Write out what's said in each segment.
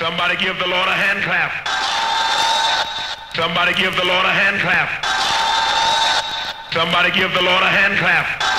Somebody give the Lord a hand clap. Somebody give the Lord a hand clap. Somebody give the Lord a hand clap.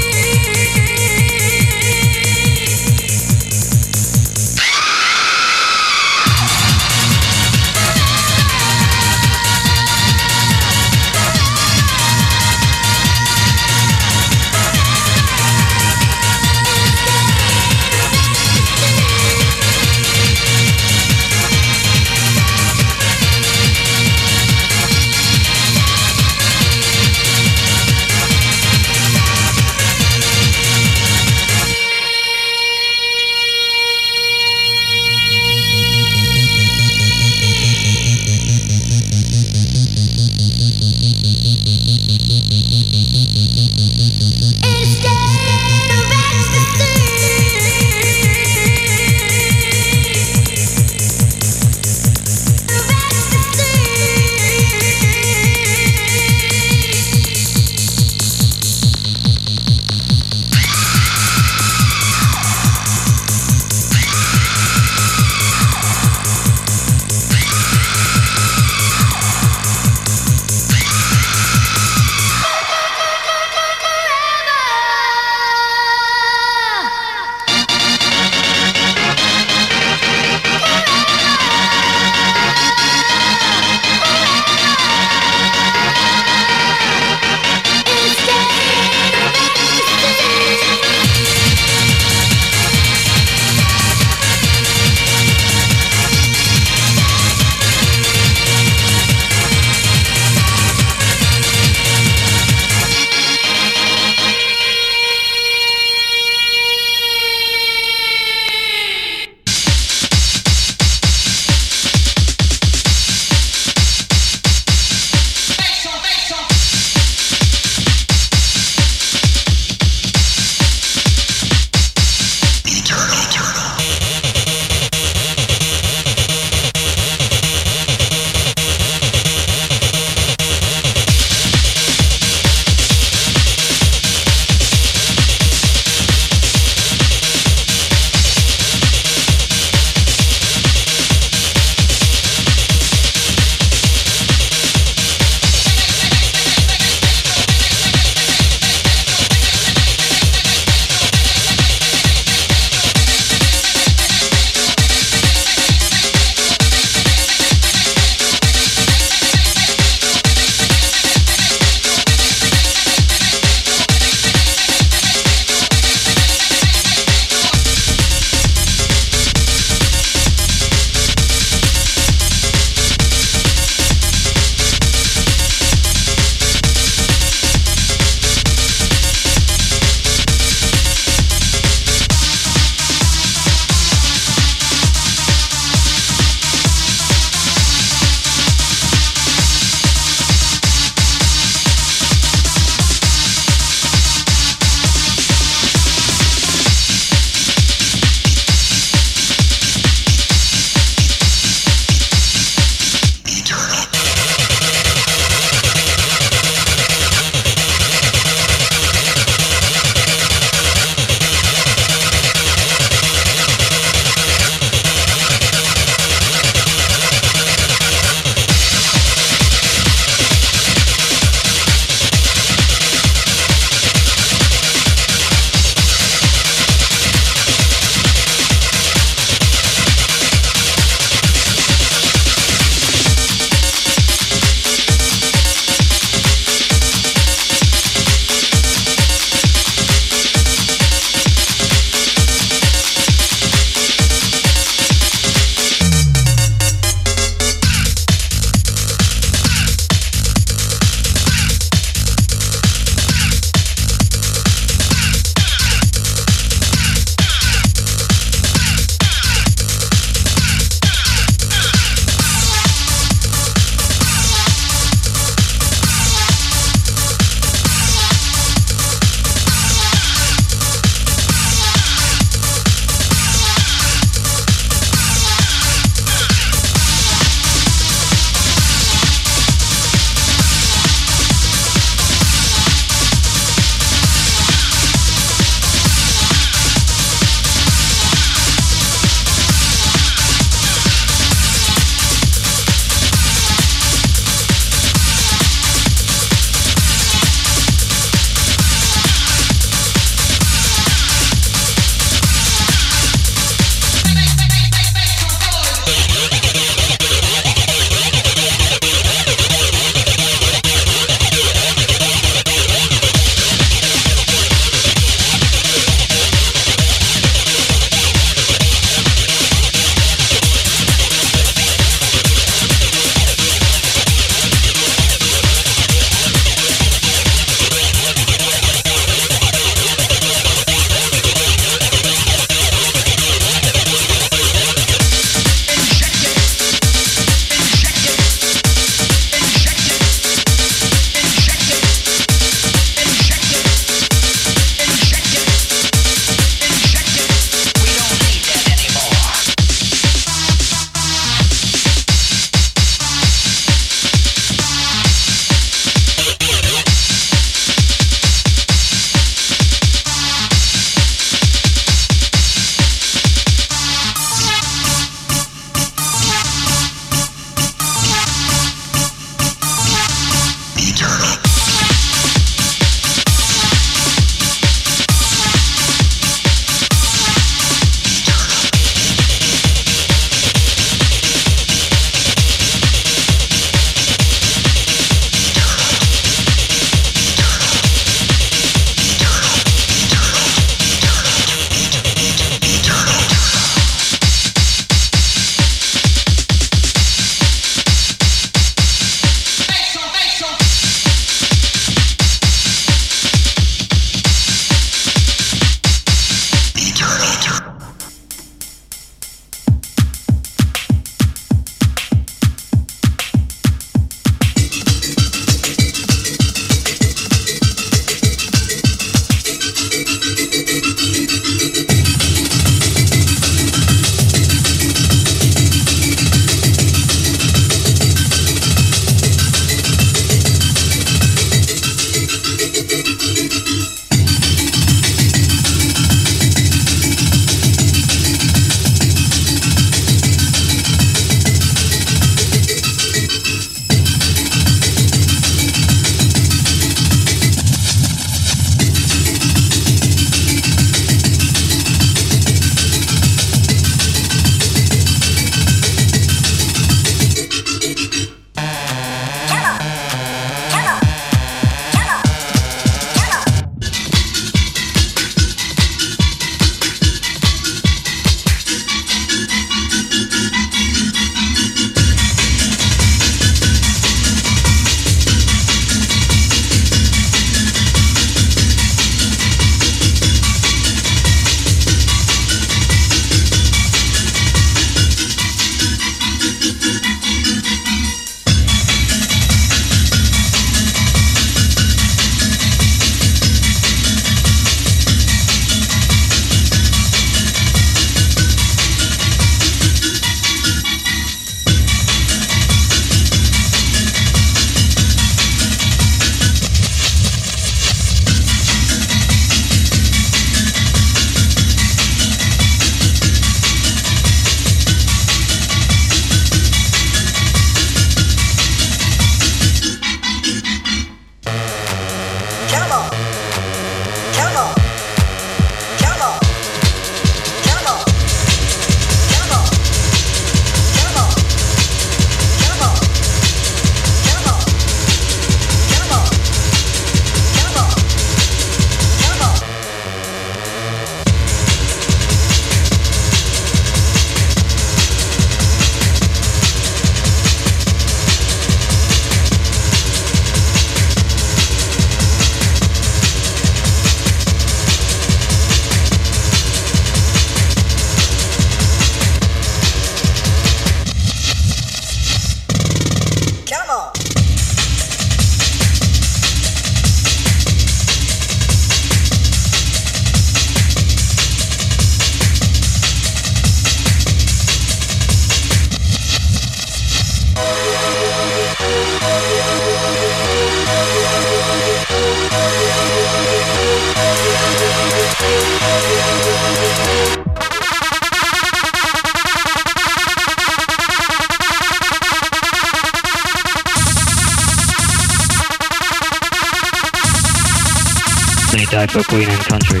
They died for Queen and country.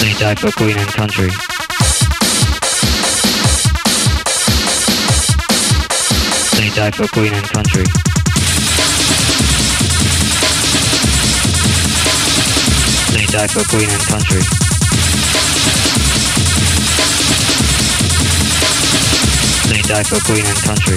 They died for Queen and country. They died for Queen and country. They died for Queen and country. They died for Queen and country.